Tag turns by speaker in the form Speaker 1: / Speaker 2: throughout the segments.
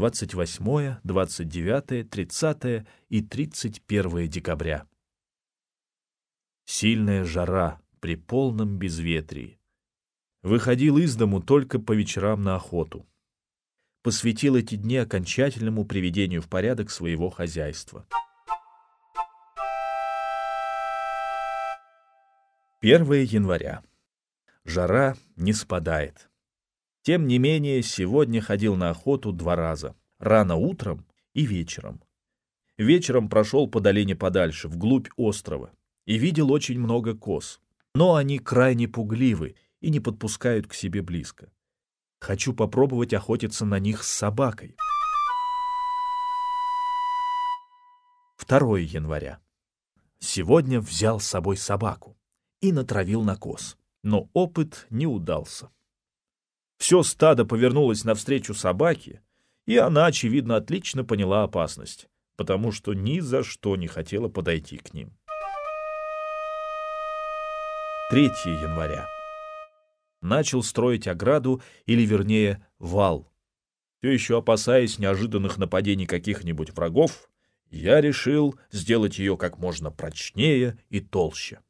Speaker 1: 28, 29, 30 и 31 декабря. Сильная жара при полном безветрии. Выходил из дому только по вечерам на охоту. Посвятил эти дни окончательному приведению в порядок своего хозяйства. 1 января. Жара не спадает. Тем не менее, сегодня ходил на охоту два раза. Рано утром и вечером. Вечером прошел по долине подальше, вглубь острова, и видел очень много коз. Но они крайне пугливы и не подпускают к себе близко. Хочу попробовать охотиться на них с собакой. 2 января. Сегодня взял с собой собаку и натравил на коз. Но опыт не удался. Все стадо повернулось навстречу собаке, и она, очевидно, отлично поняла опасность, потому что ни за что не хотела подойти к ним. 3 января начал строить ограду, или, вернее, вал. Все еще опасаясь неожиданных нападений каких-нибудь врагов, я решил сделать ее как можно прочнее и толще.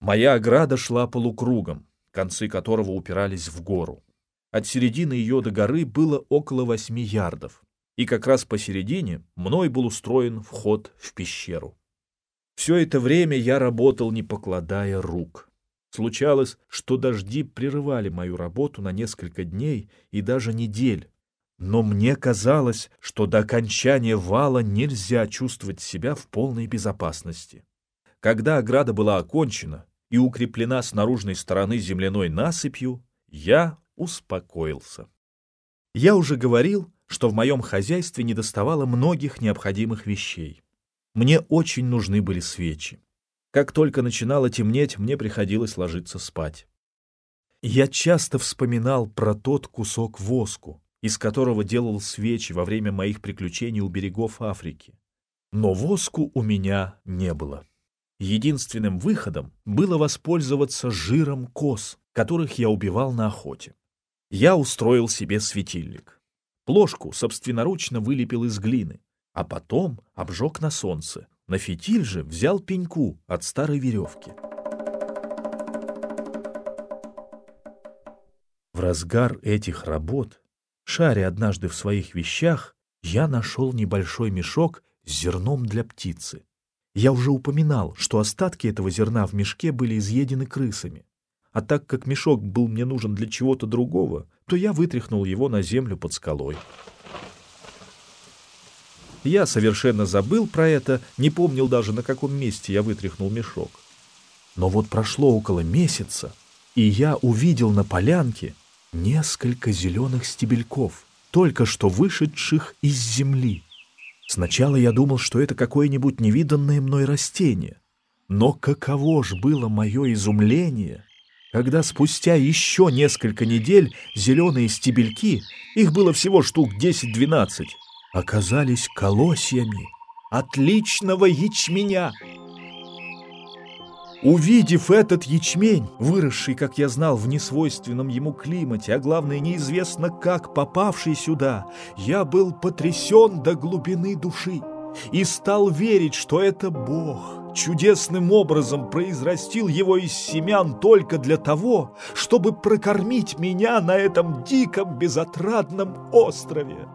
Speaker 1: Моя ограда шла полукругом, концы которого упирались в гору. От середины ее до горы было около восьми ярдов, и как раз посередине мной был устроен вход в пещеру. Все это время я работал, не покладая рук. Случалось, что дожди прерывали мою работу на несколько дней и даже недель. Но мне казалось, что до окончания вала нельзя чувствовать себя в полной безопасности. Когда ограда была окончена и укреплена с наружной стороны земляной насыпью, я успокоился. Я уже говорил, что в моем хозяйстве недоставало многих необходимых вещей. Мне очень нужны были свечи. Как только начинало темнеть, мне приходилось ложиться спать. Я часто вспоминал про тот кусок воску, из которого делал свечи во время моих приключений у берегов Африки. Но воску у меня не было. Единственным выходом было воспользоваться жиром коз, которых я убивал на охоте. Я устроил себе светильник. Плошку собственноручно вылепил из глины, а потом обжег на солнце, на фитиль же взял пеньку от старой веревки. В разгар этих работ, шаря однажды в своих вещах, я нашел небольшой мешок с зерном для птицы. Я уже упоминал, что остатки этого зерна в мешке были изъедены крысами. А так как мешок был мне нужен для чего-то другого, то я вытряхнул его на землю под скалой. Я совершенно забыл про это, не помнил даже, на каком месте я вытряхнул мешок. Но вот прошло около месяца, и я увидел на полянке несколько зеленых стебельков, только что вышедших из земли. Сначала я думал, что это какое-нибудь невиданное мной растение. Но каково ж было мое изумление, когда спустя еще несколько недель зеленые стебельки, их было всего штук 10-12, оказались колосьями отличного ячменя. Увидев этот ячмень, выросший, как я знал, в несвойственном ему климате, а главное, неизвестно как попавший сюда, я был потрясен до глубины души и стал верить, что это Бог чудесным образом произрастил его из семян только для того, чтобы прокормить меня на этом диком безотрадном острове.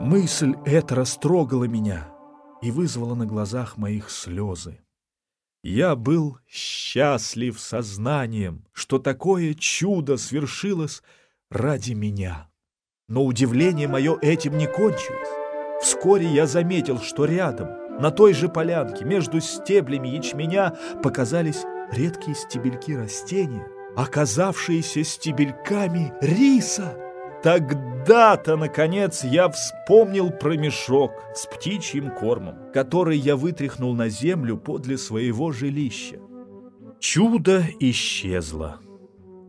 Speaker 1: Мысль эта растрогала меня и вызвала на глазах моих слезы. Я был счастлив сознанием, что такое чудо свершилось ради меня. Но удивление мое этим не кончилось. Вскоре я заметил, что рядом, на той же полянке, между стеблями ячменя, показались редкие стебельки растения, оказавшиеся стебельками риса. Тогда-то, наконец, я вспомнил про мешок с птичьим кормом, который я вытряхнул на землю подле своего жилища. Чудо исчезло.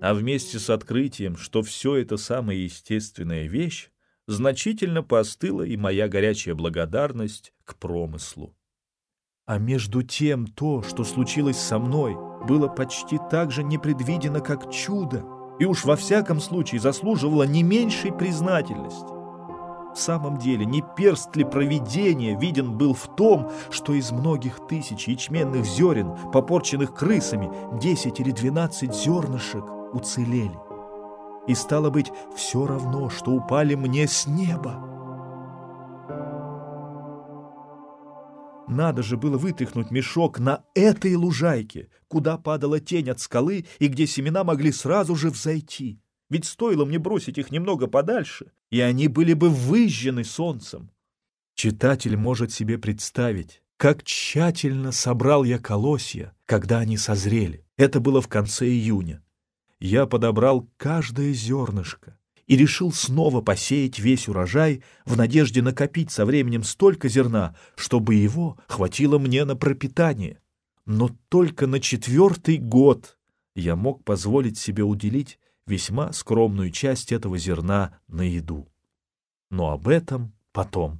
Speaker 1: А вместе с открытием, что все это самая естественная вещь, значительно поостыла и моя горячая благодарность к промыслу. А между тем то, что случилось со мной, было почти так же непредвидено, как чудо и уж во всяком случае заслуживала не меньшей признательности. В самом деле, не перст ли провидения виден был в том, что из многих тысяч ячменных зерен, попорченных крысами, десять или двенадцать зернышек уцелели? И стало быть, все равно, что упали мне с неба. Надо же было вытряхнуть мешок на этой лужайке, куда падала тень от скалы и где семена могли сразу же взойти. Ведь стоило мне бросить их немного подальше, и они были бы выжжены солнцем. Читатель может себе представить, как тщательно собрал я колосья, когда они созрели. Это было в конце июня. Я подобрал каждое зернышко, и решил снова посеять весь урожай в надежде накопить со временем столько зерна, чтобы его хватило мне на пропитание. Но только на четвертый год я мог позволить себе уделить весьма скромную часть этого зерна на еду. Но об этом потом.